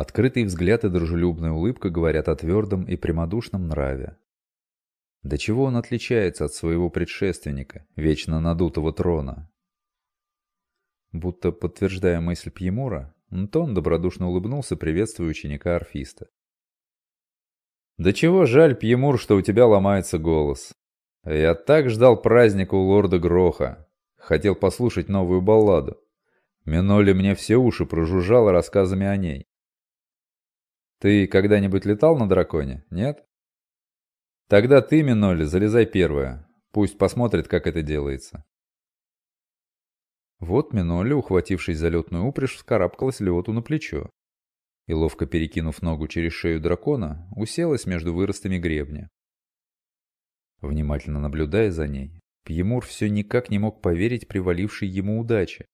Открытый взгляд и дружелюбная улыбка говорят о твердом и прямодушном нраве. До чего он отличается от своего предшественника, вечно надутого трона? Будто подтверждая мысль Пьемура, Антон добродушно улыбнулся, приветствуя ученика-орфиста. «Да чего жаль, Пьемур, что у тебя ломается голос. Я так ждал праздника у лорда Гроха. Хотел послушать новую балладу. Миноли мне все уши прожужжало рассказами о ней. Ты когда-нибудь летал на драконе, нет? Тогда ты, Миноли, залезай первая. Пусть посмотрит, как это делается. Вот Миноли, ухватившись за летную упряжь, вскарабкалась Леоту на плечо и, ловко перекинув ногу через шею дракона, уселась между выростами гребня. Внимательно наблюдая за ней, Пьемур все никак не мог поверить привалившей ему удаче.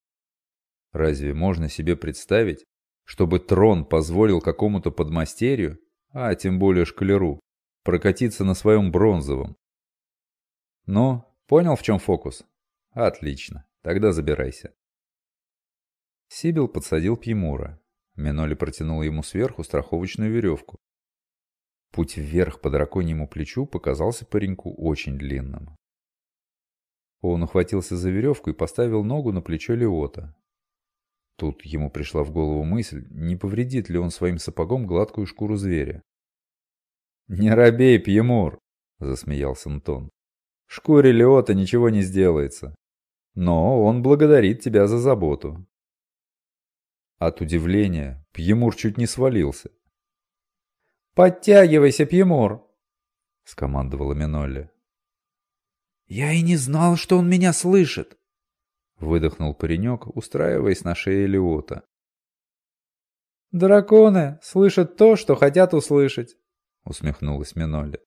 Разве можно себе представить, чтобы трон позволил какому-то подмастерью, а тем более шкалеру, прокатиться на своем бронзовом? Ну, понял, в чем фокус? Отлично, тогда забирайся. Сибил подсадил Пьемура. Миноли протянул ему сверху страховочную веревку. Путь вверх по драконьему плечу показался пареньку очень длинным. Он ухватился за веревку и поставил ногу на плечо Леота. Тут ему пришла в голову мысль, не повредит ли он своим сапогом гладкую шкуру зверя. «Не робей, Пьемур!» — засмеялся Антон. «Шкуре Леота ничего не сделается. Но он благодарит тебя за заботу». От удивления Пьемур чуть не свалился. «Подтягивайся, Пьемур!» — скомандовала Минолли. «Я и не знал, что он меня слышит!» Выдохнул паренек, устраиваясь на шее Леота. «Драконы слышат то, что хотят услышать», — усмехнулась Миноли.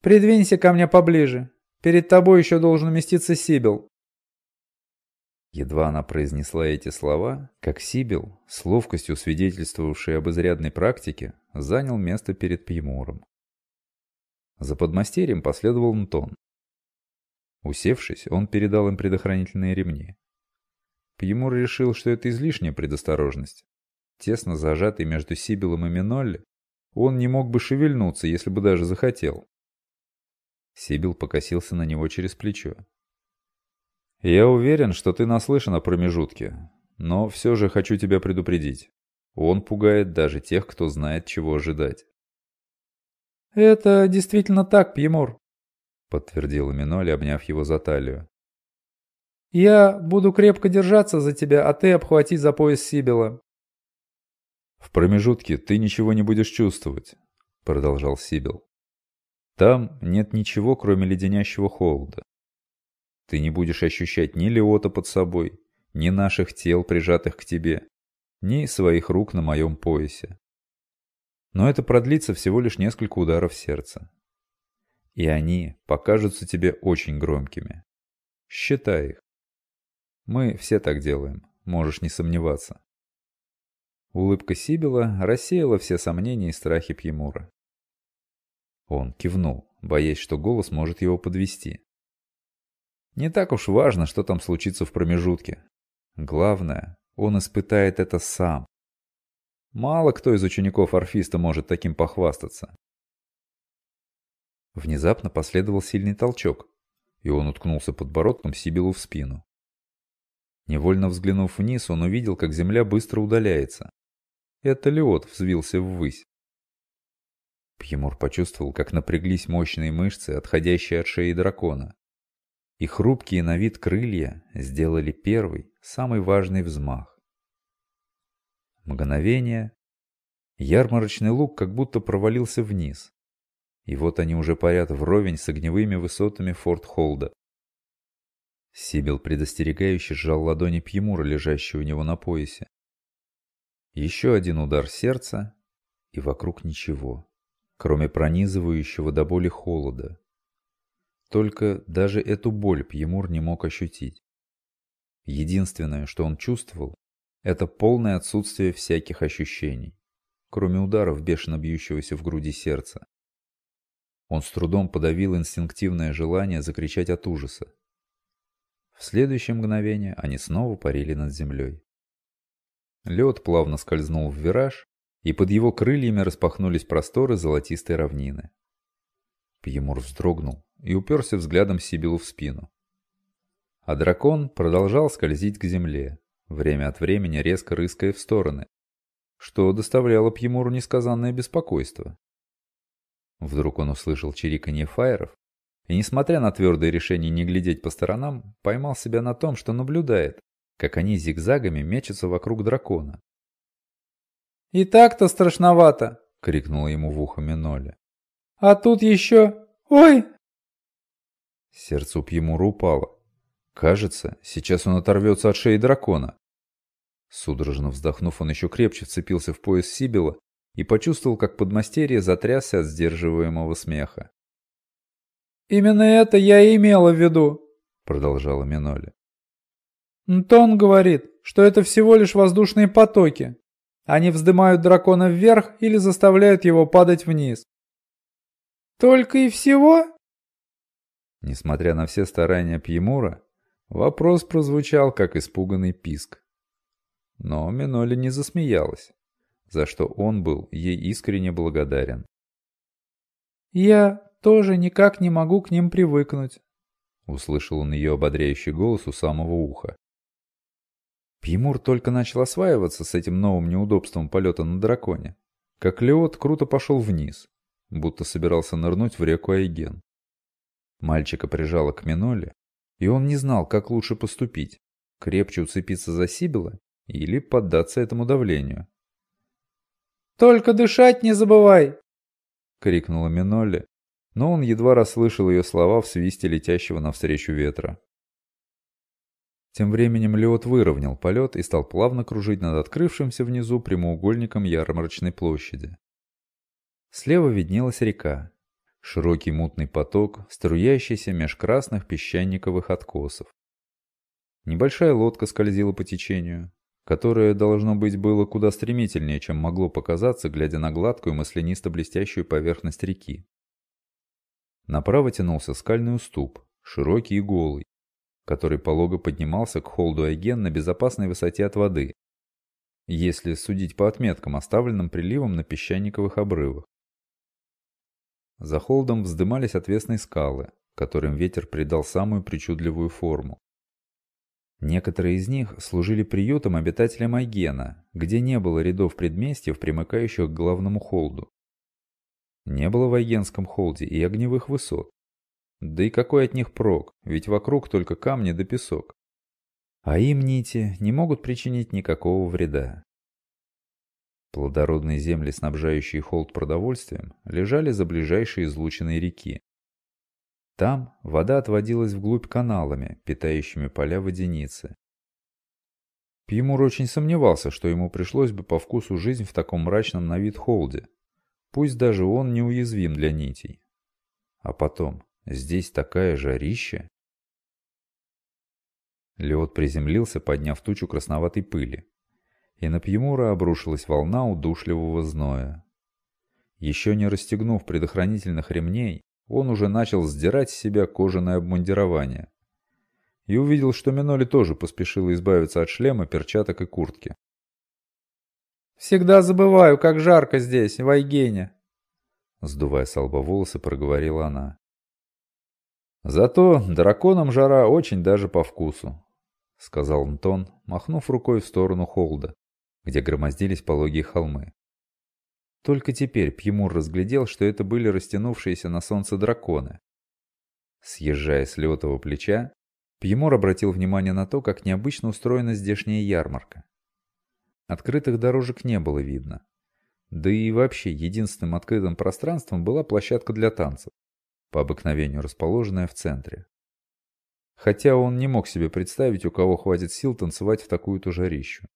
«Придвинься ко мне поближе. Перед тобой еще должен уместиться Сибил». Едва она произнесла эти слова, как Сибил, с ловкостью свидетельствовавший об изрядной практике, занял место перед Пьемуром. За подмастерьем последовал Нтон. Усевшись, он передал им предохранительные ремни. Пьемур решил, что это излишняя предосторожность. Тесно зажатый между Сибилом и Минолли, он не мог бы шевельнуться, если бы даже захотел. Сибил покосился на него через плечо. «Я уверен, что ты наслышан о промежутке, но все же хочу тебя предупредить. Он пугает даже тех, кто знает, чего ожидать». «Это действительно так, Пьемур», — подтвердила Миноли, обняв его за талию. «Я буду крепко держаться за тебя, а ты обхвати за пояс Сибила». «В промежутке ты ничего не будешь чувствовать», — продолжал Сибил. «Там нет ничего, кроме леденящего холода. Ты не будешь ощущать ни Леота под собой, ни наших тел, прижатых к тебе, ни своих рук на моем поясе. Но это продлится всего лишь несколько ударов сердца и они покажутся тебе очень громкими. Считай их. Мы все так делаем, можешь не сомневаться. Улыбка Сибила рассеяла все сомнения и страхи Пьемура. Он кивнул, боясь, что голос может его подвести. Не так уж важно, что там случится в промежутке. Главное, он испытает это сам. Мало кто из учеников орфиста может таким похвастаться. Внезапно последовал сильный толчок, и он уткнулся подбородком Сибилу в спину. Невольно взглянув вниз, он увидел, как земля быстро удаляется. Это Леот взвился ввысь. Пьемур почувствовал, как напряглись мощные мышцы, отходящие от шеи дракона. И хрупкие на вид крылья сделали первый, самый важный взмах. Мгновение. Ярмарочный лук как будто провалился вниз. И вот они уже парят вровень с огневыми высотами Форт Холда. Сибил предостерегающе сжал ладони Пьемура, лежащие у него на поясе. Еще один удар сердца, и вокруг ничего, кроме пронизывающего до боли холода. Только даже эту боль Пьемур не мог ощутить. Единственное, что он чувствовал, это полное отсутствие всяких ощущений, кроме ударов бешено бьющегося в груди сердца. Он с трудом подавил инстинктивное желание закричать от ужаса. В следующее мгновение они снова парили над землей. Лед плавно скользнул в вираж, и под его крыльями распахнулись просторы золотистой равнины. Пьемур вздрогнул и уперся взглядом Сибилу в спину. А дракон продолжал скользить к земле, время от времени резко рыская в стороны, что доставляло Пьемуру несказанное беспокойство. Вдруг он услышал чириканье фаеров, и, несмотря на твердое решение не глядеть по сторонам, поймал себя на том, что наблюдает, как они зигзагами мечутся вокруг дракона. «И так-то страшновато!» — крикнула ему в ухо Миноли. «А тут еще... Ой!» Сердце у Пьемура упало. Кажется, сейчас он оторвется от шеи дракона. Судорожно вздохнув, он еще крепче вцепился в пояс Сибила и почувствовал, как подмастерье затрясся от сдерживаемого смеха. «Именно это я и имела в виду», — продолжала Миноли. «Нтон говорит, что это всего лишь воздушные потоки. Они вздымают дракона вверх или заставляют его падать вниз». «Только и всего?» Несмотря на все старания Пьемура, вопрос прозвучал, как испуганный писк. Но Миноли не засмеялась, за что он был ей искренне благодарен. «Я тоже никак не могу к ним привыкнуть», — услышал он ее ободряющий голос у самого уха. Пьемур только начал осваиваться с этим новым неудобством полета на драконе, как Леот круто пошел вниз, будто собирался нырнуть в реку Айген. Мальчика прижало к Миноле, и он не знал, как лучше поступить, крепче уцепиться за Сибила или поддаться этому давлению. «Только дышать не забывай!» — крикнула Минолли, но он едва расслышал ее слова в свисте летящего навстречу ветра. Тем временем Леот выровнял полет и стал плавно кружить над открывшимся внизу прямоугольником ярмарочной площади. Слева виднелась река, широкий мутный поток, струящийся меж красных песчаниковых откосов. Небольшая лодка скользила по течению, которое, должно быть, было куда стремительнее, чем могло показаться, глядя на гладкую маслянисто-блестящую поверхность реки. Направо тянулся скальный уступ, широкий и голый, который полого поднимался к холду Айген на безопасной высоте от воды, если судить по отметкам, оставленным приливом на песчаниковых обрывах. За холдом вздымались отвесные скалы, которым ветер придал самую причудливую форму. Некоторые из них служили приютом обитателям Айгена, где не было рядов предместьев, примыкающих к главному холду. Не было в Айгенском холде и огневых высот. Да и какой от них прок, ведь вокруг только камни да песок. А им нити не могут причинить никакого вреда. Плодородные земли, снабжающие холд продовольствием, лежали за ближайшей излученной реки. Там вода отводилась вглубь каналами, питающими поля водяницы. Пьемур очень сомневался, что ему пришлось бы по вкусу жизнь в таком мрачном на вид холде. Пусть даже он неуязвим для нитей. А потом, здесь такая жарища. Лед приземлился, подняв тучу красноватой пыли. И на Пьемура обрушилась волна удушливого зноя. Еще не расстегнув предохранительных ремней, он уже начал сдирать с себя кожаное обмундирование. И увидел, что Миноли тоже поспешила избавиться от шлема, перчаток и куртки. «Всегда забываю, как жарко здесь, в Айгене!» Сдувая с лба волосы, проговорила она. «Зато драконам жара очень даже по вкусу», — сказал Антон, махнув рукой в сторону холда, где громоздились пологие холмы. Только теперь Пьемур разглядел, что это были растянувшиеся на солнце драконы. Съезжая с летого плеча, Пьемур обратил внимание на то, как необычно устроена здешняя ярмарка. Открытых дорожек не было видно. Да и вообще единственным открытым пространством была площадка для танцев, по обыкновению расположенная в центре. Хотя он не мог себе представить, у кого хватит сил танцевать в такую-то жарищу.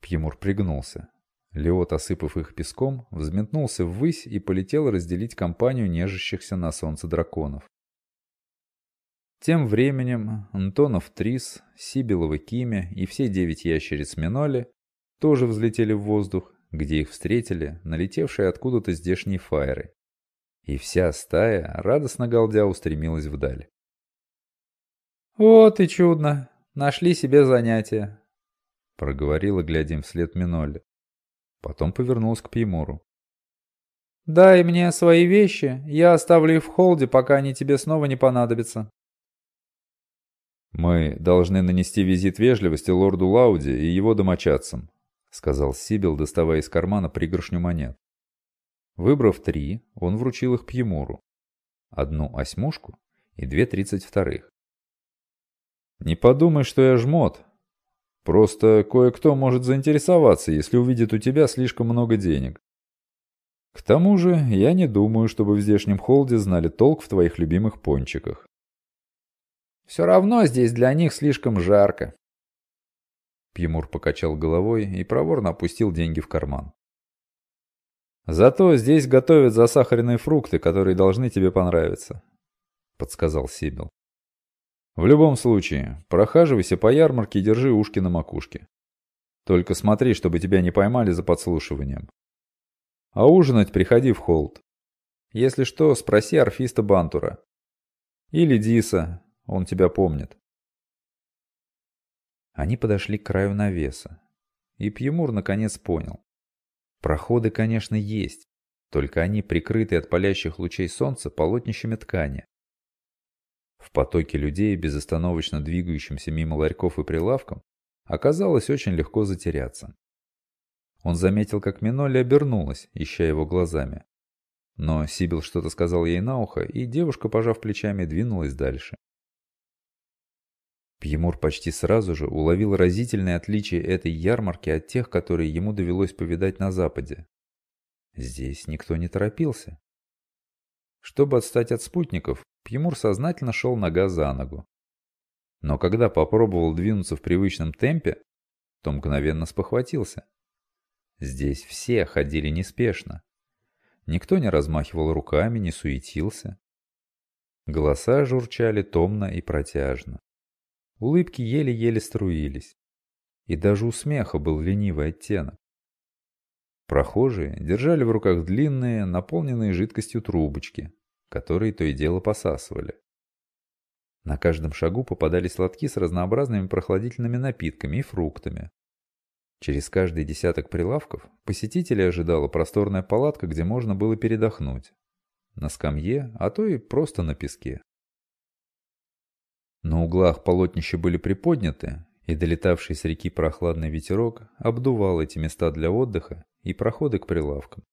Пьемур пригнулся. Леот, осыпав их песком, взметнулся ввысь и полетел разделить компанию нежащихся на солнце драконов. Тем временем Антонов Трис, Сибилова Кимя и все девять ящериц Миноли тоже взлетели в воздух, где их встретили налетевшие откуда-то здешние фаеры. И вся стая, радостно галдя, устремилась вдаль. «Вот и чудно! Нашли себе занятие!» — проговорила, глядя им вслед Миноли. Потом повернулась к Пьемуру. «Дай мне свои вещи, я оставлю их в холде, пока они тебе снова не понадобятся». «Мы должны нанести визит вежливости лорду Лауди и его домочадцам», сказал Сибил, доставая из кармана пригоршню монет. Выбрав три, он вручил их Пьемуру. Одну осьмушку и две тридцать вторых. «Не подумай, что я жмот. Просто кое-кто может заинтересоваться, если увидит у тебя слишком много денег. К тому же, я не думаю, чтобы в здешнем холде знали толк в твоих любимых пончиках. Все равно здесь для них слишком жарко. Пьемур покачал головой и проворно опустил деньги в карман. «Зато здесь готовят засахаренные фрукты, которые должны тебе понравиться», — подсказал Сибил. «В любом случае, прохаживайся по ярмарке и держи ушки на макушке. Только смотри, чтобы тебя не поймали за подслушиванием. А ужинать приходи в холд. Если что, спроси арфиста Бантура. Или Диса, он тебя помнит. Они подошли к краю навеса. И Пьемур наконец понял. Проходы, конечно, есть, только они прикрыты от палящих лучей солнца полотнищами ткани. В потоке людей, безостановочно двигающимся мимо ларьков и прилавков, оказалось очень легко затеряться. Он заметил, как Миноли обернулась, ища его глазами. Но Сибил что-то сказал ей на ухо, и девушка, пожав плечами, двинулась дальше. Пьемур почти сразу же уловил разительное отличие этой ярмарки от тех, которые ему довелось повидать на Западе. Здесь никто не торопился. Чтобы отстать от спутников, Пьемур сознательно шел нога за ногу. Но когда попробовал двинуться в привычном темпе, то мгновенно спохватился. Здесь все ходили неспешно. Никто не размахивал руками, не суетился. Голоса журчали томно и протяжно. Улыбки еле-еле струились. И даже у смеха был ленивый оттенок. Прохожие держали в руках длинные, наполненные жидкостью трубочки, которые то и дело посасывали. На каждом шагу попадались лотки с разнообразными прохладительными напитками и фруктами. Через каждый десяток прилавков посетителей ожидала просторная палатка, где можно было передохнуть. На скамье, а то и просто на песке. На углах полотнища были приподняты, и долетавший с реки прохладный ветерок обдувал эти места для отдыха и проходы к прилавкам.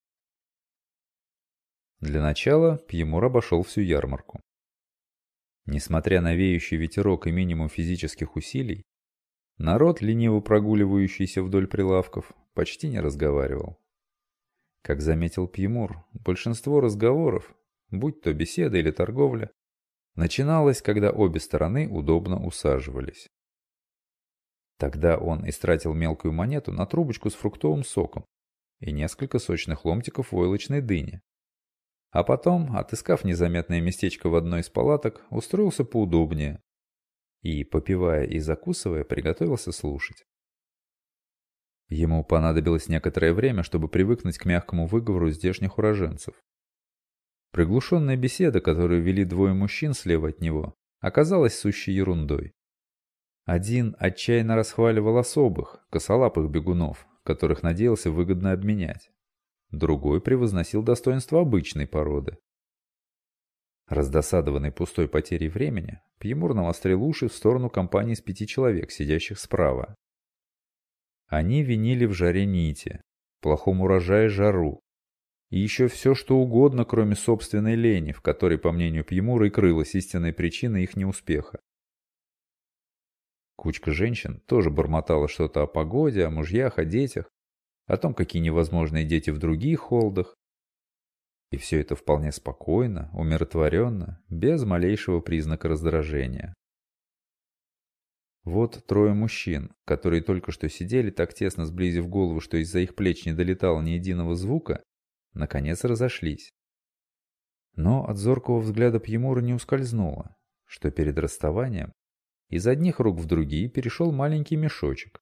Для начала Пьемур обошел всю ярмарку. Несмотря на веющий ветерок и минимум физических усилий, народ, лениво прогуливающийся вдоль прилавков, почти не разговаривал. Как заметил Пьемур, большинство разговоров, будь то беседа или торговля, начиналось, когда обе стороны удобно усаживались. Тогда он истратил мелкую монету на трубочку с фруктовым соком и несколько сочных ломтиков войлочной дыни. А потом, отыскав незаметное местечко в одной из палаток, устроился поудобнее и, попивая и закусывая, приготовился слушать. Ему понадобилось некоторое время, чтобы привыкнуть к мягкому выговору здешних уроженцев. Приглушенная беседа, которую вели двое мужчин слева от него, оказалась сущей ерундой. Один отчаянно расхваливал особых, косолапых бегунов, которых надеялся выгодно обменять. Другой превозносил достоинство обычной породы. Раздосадованный пустой потерей времени, Пьемур навострил уши в сторону компании из пяти человек, сидящих справа. Они винили в жаре нити, плохом урожае жару, и еще все, что угодно, кроме собственной лени, в которой, по мнению Пьемура, и крылась истинная причина их неуспеха. Кучка женщин тоже бормотала что-то о погоде, о мужьях, о детях, о том, какие невозможные дети в других холдах. И все это вполне спокойно, умиротворенно, без малейшего признака раздражения. Вот трое мужчин, которые только что сидели так тесно сблизив голову, что из-за их плеч не долетало ни единого звука, наконец разошлись. Но от зоркого взгляда Пьемура не ускользнуло, что перед расставанием из одних рук в другие перешел маленький мешочек.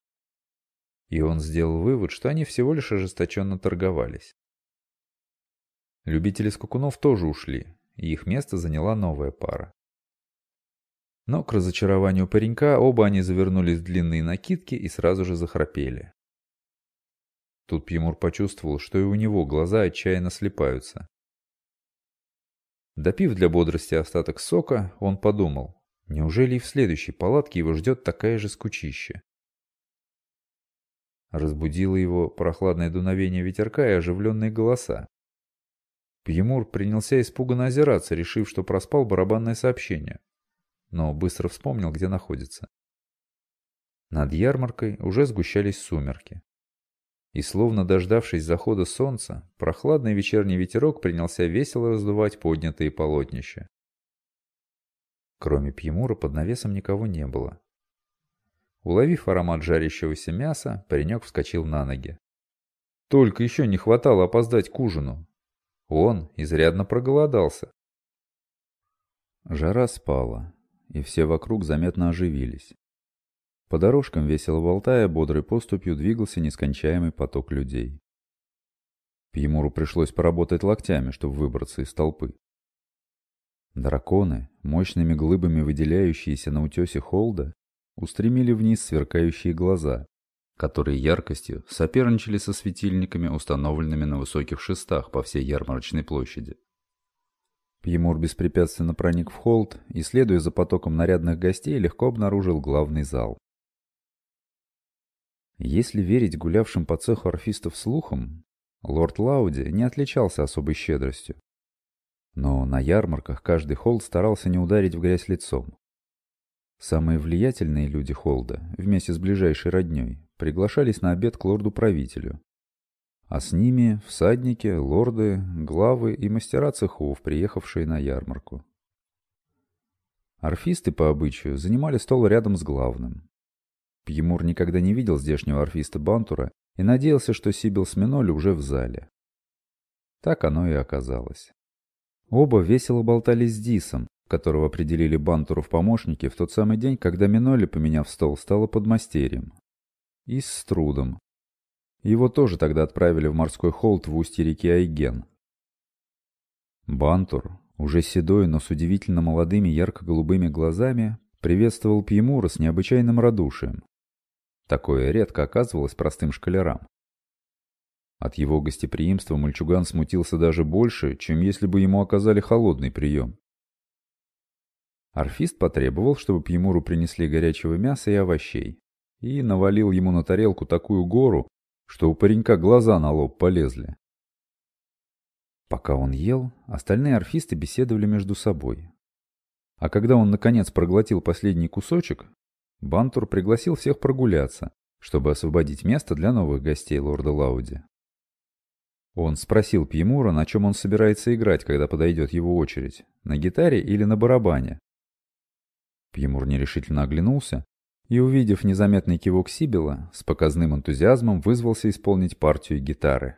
И он сделал вывод, что они всего лишь ожесточенно торговались. Любители скакунов тоже ушли, и их место заняла новая пара. Но к разочарованию паренька оба они завернулись в длинные накидки и сразу же захрапели. Тут Пьемур почувствовал, что и у него глаза отчаянно слепаются. Допив для бодрости остаток сока, он подумал, неужели и в следующей палатке его ждет такая же скучища? Разбудило его прохладное дуновение ветерка и оживленные голоса. Пьемур принялся испуганно озираться, решив, что проспал барабанное сообщение. Но быстро вспомнил, где находится. Над ярмаркой уже сгущались сумерки. И словно дождавшись захода солнца, прохладный вечерний ветерок принялся весело раздувать поднятые полотнища. Кроме Пьемура под навесом никого не было. Уловив аромат жарящегося мяса, паренек вскочил на ноги. Только еще не хватало опоздать к ужину. Он изрядно проголодался. Жара спала, и все вокруг заметно оживились. По дорожкам, весело болтая, бодрой поступью двигался нескончаемый поток людей. Пьемуру пришлось поработать локтями, чтобы выбраться из толпы. Драконы, мощными глыбами выделяющиеся на утесе холда, устремили вниз сверкающие глаза, которые яркостью соперничали со светильниками, установленными на высоких шестах по всей ярмарочной площади. Пьемур беспрепятственно проник в холд и, следуя за потоком нарядных гостей, легко обнаружил главный зал. Если верить гулявшим по цеху орфистов слухам, лорд Лауди не отличался особой щедростью. Но на ярмарках каждый холд старался не ударить в грязь лицом. Самые влиятельные люди холда, вместе с ближайшей родней, приглашались на обед к лорду-правителю. А с ними всадники, лорды, главы и мастера цехов, приехавшие на ярмарку. Орфисты, по обычаю, занимали стол рядом с главным. Пьемур никогда не видел здешнего орфиста Бантура и надеялся, что Сибил с Миноли уже в зале. Так оно и оказалось. Оба весело болтали с Дисом, которого определили Бантуру в помощники в тот самый день, когда Миноли, поменяв стол, стала подмастерьем. И с трудом. Его тоже тогда отправили в морской холд в устье реки Айген. Бантур, уже седой, но с удивительно молодыми ярко-голубыми глазами, приветствовал Пьемура с необычайным радушием. Такое редко оказывалось простым шкалерам. От его гостеприимства мальчуган смутился даже больше, чем если бы ему оказали холодный прием. Орфист потребовал, чтобы Пьемуру принесли горячего мяса и овощей, и навалил ему на тарелку такую гору, что у паренька глаза на лоб полезли. Пока он ел, остальные орфисты беседовали между собой. А когда он наконец проглотил последний кусочек, Бантур пригласил всех прогуляться, чтобы освободить место для новых гостей лорда Лауди. Он спросил Пьемура, на чем он собирается играть, когда подойдет его очередь, на гитаре или на барабане. Пьемур нерешительно оглянулся и, увидев незаметный кивок Сибила, с показным энтузиазмом вызвался исполнить партию гитары.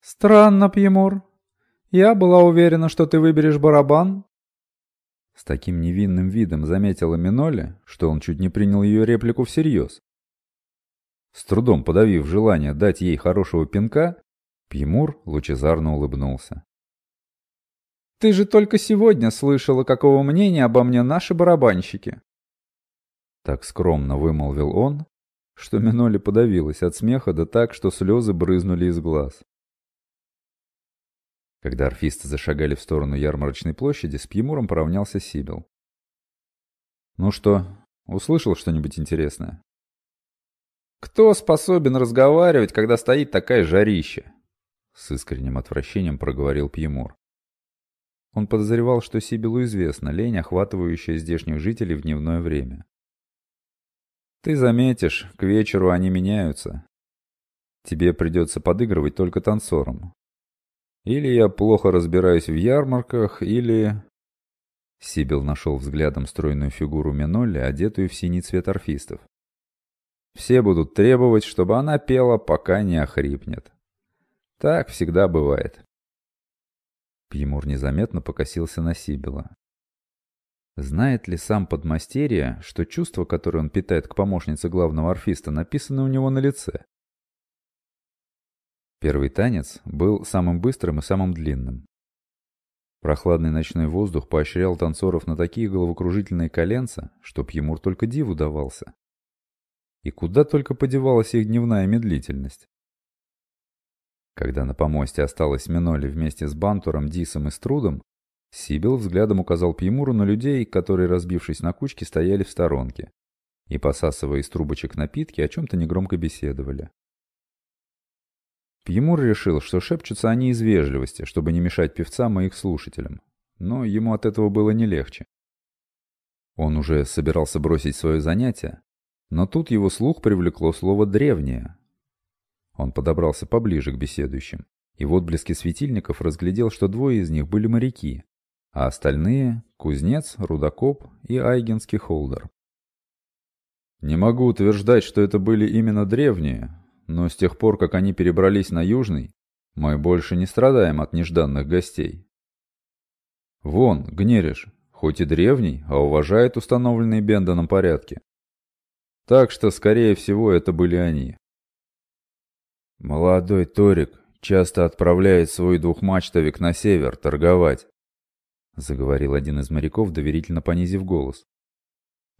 «Странно, Пьемур. Я была уверена, что ты выберешь барабан, с таким невинным видом заметила Миноли, что он чуть не принял ее реплику всерьез. С трудом подавив желание дать ей хорошего пинка, Пьемур лучезарно улыбнулся. «Ты же только сегодня слышала, какого мнения обо мне наши барабанщики!» Так скромно вымолвил он, что Миноли подавилась от смеха да так, что слезы брызнули из глаз. Когда орфисты зашагали в сторону ярмарочной площади, с Пьемуром поравнялся Сибил. «Ну что, услышал что-нибудь интересное?» «Кто способен разговаривать, когда стоит такая жарища?» С искренним отвращением проговорил Пьемур. Он подозревал, что Сибилу известна лень, охватывающая здешних жителей в дневное время. «Ты заметишь, к вечеру они меняются. Тебе придется подыгрывать только танцорам, или я плохо разбираюсь в ярмарках, или... Сибил нашел взглядом стройную фигуру Минолли, одетую в синий цвет орфистов. Все будут требовать, чтобы она пела, пока не охрипнет. Так всегда бывает. Пьемур незаметно покосился на Сибила. Знает ли сам подмастерье, что чувства, которые он питает к помощнице главного орфиста, написаны у него на лице? Первый танец был самым быстрым и самым длинным. Прохладный ночной воздух поощрял танцоров на такие головокружительные коленца, что Пьемур только диву давался. И куда только подевалась их дневная медлительность. Когда на помосте осталась Миноли вместе с Бантуром, Дисом и Струдом, Сибил взглядом указал Пьемуру на людей, которые, разбившись на кучки, стояли в сторонке и, посасывая из трубочек напитки, о чем-то негромко беседовали. Пьемур решил, что шепчутся они из вежливости, чтобы не мешать певцам и их слушателям, но ему от этого было не легче. Он уже собирался бросить свое занятие, но тут его слух привлекло слово «древнее». Он подобрался поближе к беседующим, и в отблеске светильников разглядел, что двое из них были моряки, а остальные — кузнец, рудокоп и айгенский холдер. Не могу утверждать, что это были именно древние, но с тех пор, как они перебрались на Южный, мы больше не страдаем от нежданных гостей. Вон, Гнериш, хоть и древний, а уважает установленные Бендоном порядки. Так что, скорее всего, это были они. Молодой Торик часто отправляет свой двухмачтовик на север торговать, заговорил один из моряков, доверительно понизив голос.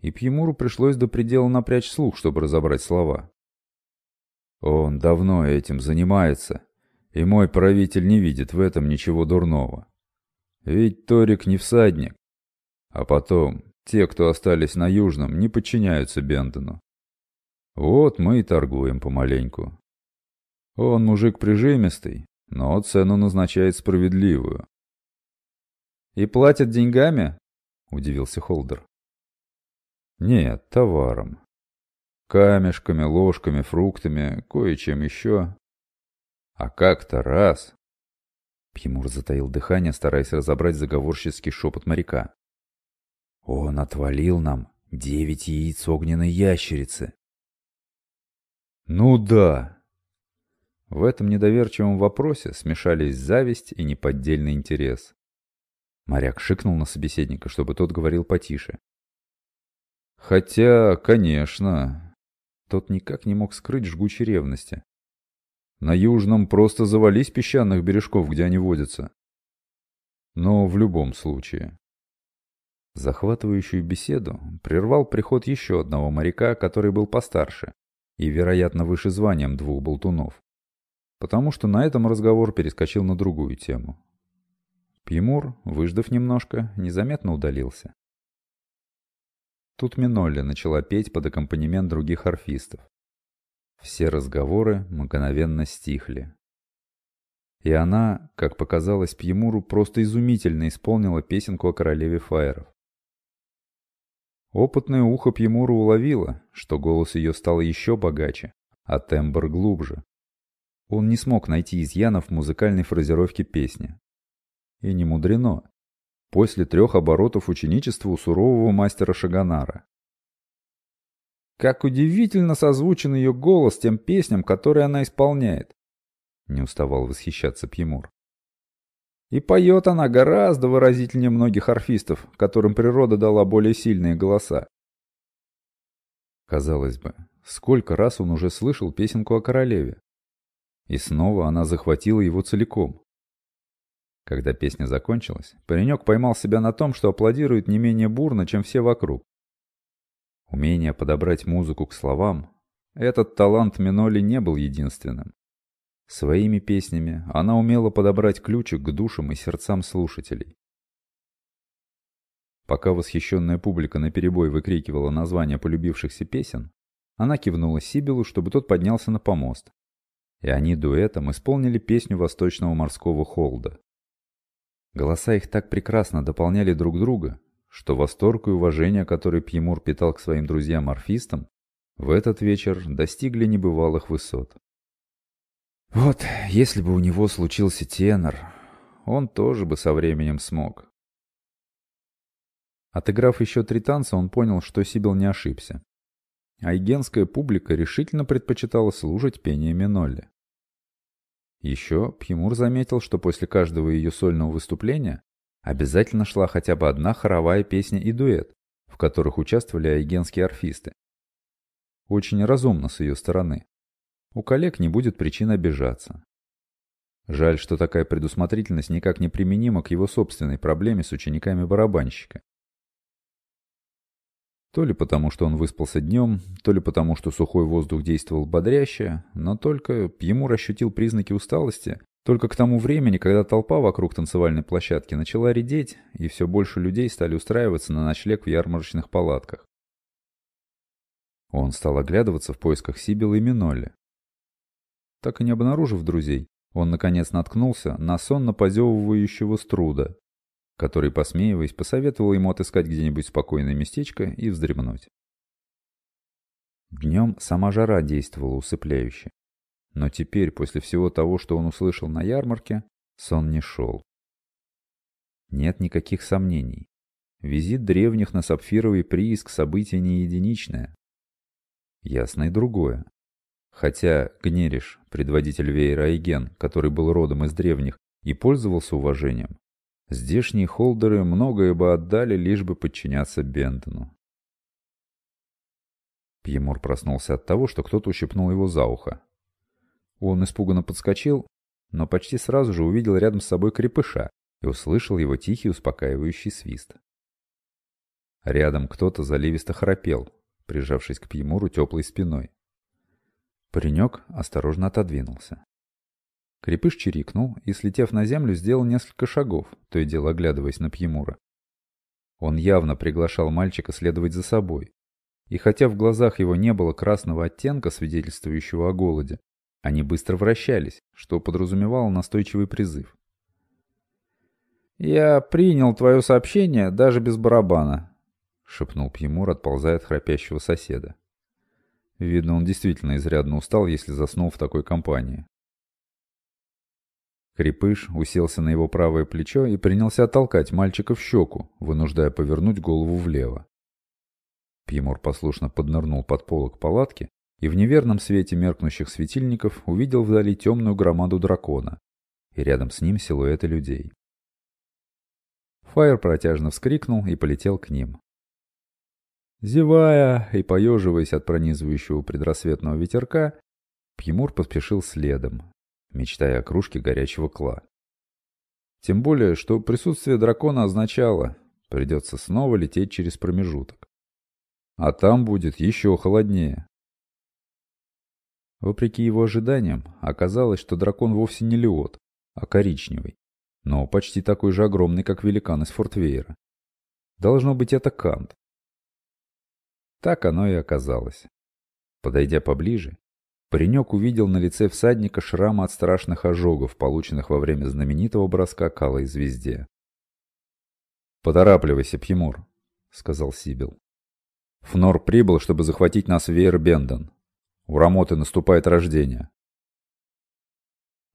И Пьемуру пришлось до предела напрячь слух, чтобы разобрать слова. Он давно этим занимается, и мой правитель не видит в этом ничего дурного. Ведь Торик не всадник. А потом, те, кто остались на Южном, не подчиняются Бендону. Вот мы и торгуем помаленьку. Он мужик прижимистый, но цену назначает справедливую. «И платят деньгами?» — удивился Холдер. «Нет, товаром. Камешками, ложками, фруктами, кое-чем еще. А как-то раз...» Пьемур затаил дыхание, стараясь разобрать заговорческий шепот моряка. «Он отвалил нам девять яиц огненной ящерицы». «Ну да!» В этом недоверчивом вопросе смешались зависть и неподдельный интерес. Моряк шикнул на собеседника, чтобы тот говорил потише. «Хотя, конечно...» Тот никак не мог скрыть жгучей ревности. На Южном просто завались песчаных бережков, где они водятся. Но в любом случае. Захватывающую беседу прервал приход еще одного моряка, который был постарше и, вероятно, выше званием двух болтунов. Потому что на этом разговор перескочил на другую тему. Пьемур, выждав немножко, незаметно удалился. Тут Минолли начала петь под аккомпанемент других орфистов. Все разговоры мгновенно стихли. И она, как показалось Пьемуру, просто изумительно исполнила песенку о королеве Фаеров. Опытное ухо Пьемура уловило, что голос ее стал еще богаче, а тембр глубже. Он не смог найти изъянов в музыкальной фразировке песни. И не мудрено после трех оборотов ученичества у сурового мастера Шаганара. Как удивительно созвучен ее голос тем песням, которые она исполняет. Не уставал восхищаться Пьемур. И поет она гораздо выразительнее многих орфистов, которым природа дала более сильные голоса. Казалось бы, сколько раз он уже слышал песенку о королеве. И снова она захватила его целиком. Когда песня закончилась, паренек поймал себя на том, что аплодирует не менее бурно, чем все вокруг. Умение подобрать музыку к словам, этот талант Миноли не был единственным. Своими песнями она умела подобрать ключик к душам и сердцам слушателей. Пока восхищенная публика наперебой выкрикивала названия полюбившихся песен, она кивнула Сибилу, чтобы тот поднялся на помост. И они дуэтом исполнили песню восточного морского холда. Голоса их так прекрасно дополняли друг друга, что восторг и уважение, которые Пьемур питал к своим друзьям-орфистам, в этот вечер достигли небывалых высот. Вот, если бы у него случился тенор, он тоже бы со временем смог. Отыграв еще три танца, он понял, что Сибил не ошибся. Айгенская публика решительно предпочитала слушать пение Минолли. Еще Пьемур заметил, что после каждого ее сольного выступления обязательно шла хотя бы одна хоровая песня и дуэт, в которых участвовали айгенские орфисты. Очень разумно с ее стороны. У коллег не будет причин обижаться. Жаль, что такая предусмотрительность никак не применима к его собственной проблеме с учениками барабанщика. То ли потому, что он выспался днем, то ли потому, что сухой воздух действовал бодряще, но только ему ощутил признаки усталости только к тому времени, когда толпа вокруг танцевальной площадки начала редеть, и все больше людей стали устраиваться на ночлег в ярмарочных палатках. Он стал оглядываться в поисках Сибила и Минолли. Так и не обнаружив друзей, он наконец наткнулся на сонно позевывающего Струда, который, посмеиваясь, посоветовал ему отыскать где-нибудь спокойное местечко и вздремнуть. Днем сама жара действовала усыпляюще. Но теперь, после всего того, что он услышал на ярмарке, сон не шел. Нет никаких сомнений. Визит древних на сапфировый прииск – событие не единичное. Ясно и другое. Хотя Гнериш, предводитель веера Айген, который был родом из древних и пользовался уважением, Здешние холдеры многое бы отдали, лишь бы подчиняться Бентону. Пьемур проснулся от того, что кто-то ущипнул его за ухо. Он испуганно подскочил, но почти сразу же увидел рядом с собой крепыша и услышал его тихий успокаивающий свист. Рядом кто-то заливисто храпел, прижавшись к Пьемуру теплой спиной. Паренек осторожно отодвинулся. Крепыш чирикнул и, слетев на землю, сделал несколько шагов, то и дело оглядываясь на Пьемура. Он явно приглашал мальчика следовать за собой. И хотя в глазах его не было красного оттенка, свидетельствующего о голоде, они быстро вращались, что подразумевало настойчивый призыв. «Я принял твое сообщение даже без барабана», — шепнул Пьемур, отползая от храпящего соседа. Видно, он действительно изрядно устал, если заснул в такой компании. Крепыш уселся на его правое плечо и принялся толкать мальчика в щеку, вынуждая повернуть голову влево. Пьемур послушно поднырнул под полок палатки и в неверном свете меркнущих светильников увидел вдали темную громаду дракона и рядом с ним силуэты людей. Фаер протяжно вскрикнул и полетел к ним. Зевая и поеживаясь от пронизывающего предрассветного ветерка, Пьемур поспешил следом, мечтая о кружке горячего кла. Тем более, что присутствие дракона означало, придется снова лететь через промежуток. А там будет еще холоднее. Вопреки его ожиданиям, оказалось, что дракон вовсе не леот, а коричневый, но почти такой же огромный, как великан из Фортвейера. Должно быть, это Кант. Так оно и оказалось. Подойдя поближе, Паренек увидел на лице всадника шрамы от страшных ожогов, полученных во время знаменитого броска к алой звезде. «Поторапливайся, Пьемур», — сказал Сибил. «Фнор прибыл, чтобы захватить нас в Вейербенден. У Рамоты наступает рождение».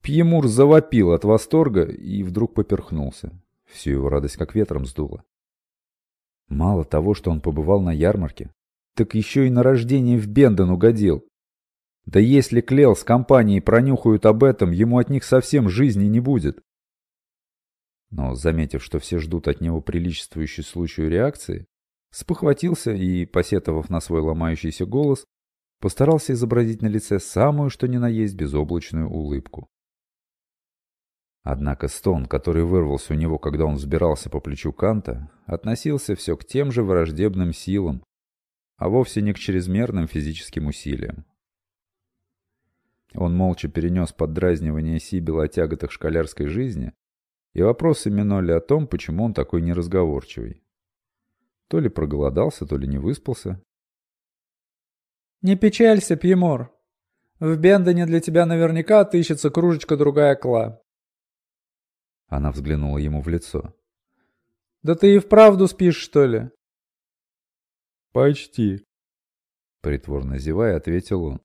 Пьемур завопил от восторга и вдруг поперхнулся. Всю его радость как ветром сдуло. Мало того, что он побывал на ярмарке, так еще и на рождение в Бенден угодил. Да если Клел с компанией пронюхают об этом, ему от них совсем жизни не будет. Но, заметив, что все ждут от него приличествующей случаю реакции, спохватился и, посетовав на свой ломающийся голос, постарался изобразить на лице самую что ни на есть безоблачную улыбку. Однако стон, который вырвался у него, когда он взбирался по плечу Канта, относился все к тем же враждебным силам, а вовсе не к чрезмерным физическим усилиям. Он молча перенес поддразнивание Сибила о тяготах школярской жизни и вопросы Миноли о том, почему он такой неразговорчивый. То ли проголодался, то ли не выспался. «Не печалься, Пьемор. В Бендоне для тебя наверняка отыщется кружечка другая кла». Она взглянула ему в лицо. «Да ты и вправду спишь, что ли?» «Почти», — притворно зевая, ответил он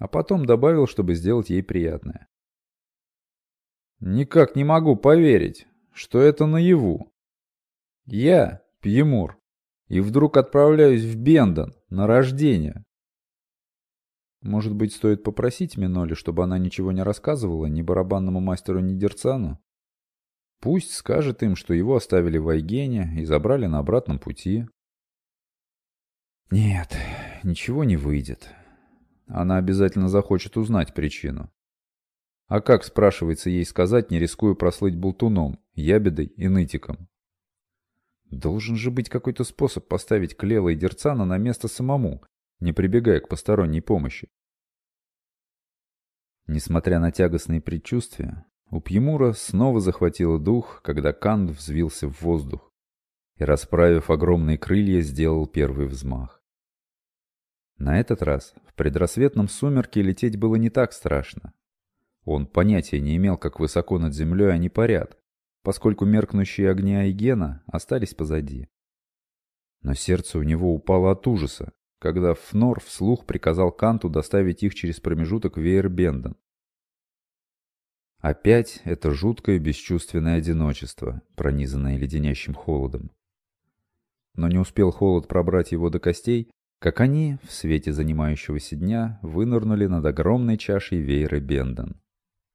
а потом добавил, чтобы сделать ей приятное. «Никак не могу поверить, что это наяву. Я, Пьемур, и вдруг отправляюсь в Бендон на рождение». Может быть, стоит попросить Миноли, чтобы она ничего не рассказывала ни барабанному мастеру, ни Дерцану? Пусть скажет им, что его оставили в Айгене и забрали на обратном пути. Нет, ничего не выйдет. Она обязательно захочет узнать причину. А как, спрашивается, ей сказать, не рискуя прослыть болтуном, ябедой и нытиком? Должен же быть какой-то способ поставить Клела и Дерцана на место самому, не прибегая к посторонней помощи. Несмотря на тягостные предчувствия, у Пьемура снова захватило дух, когда Канд взвился в воздух и, расправив огромные крылья, сделал первый взмах. На этот раз в предрассветном сумерке лететь было не так страшно. Он понятия не имел, как высоко над землей они парят, поскольку меркнущие огни Айгена остались позади. Но сердце у него упало от ужаса, когда Фнор вслух приказал Канту доставить их через промежуток Вейербенден. Опять это жуткое бесчувственное одиночество, пронизанное леденящим холодом. Но не успел холод пробрать его до костей, как они, в свете занимающегося дня, вынырнули над огромной чашей Вейры Бенден.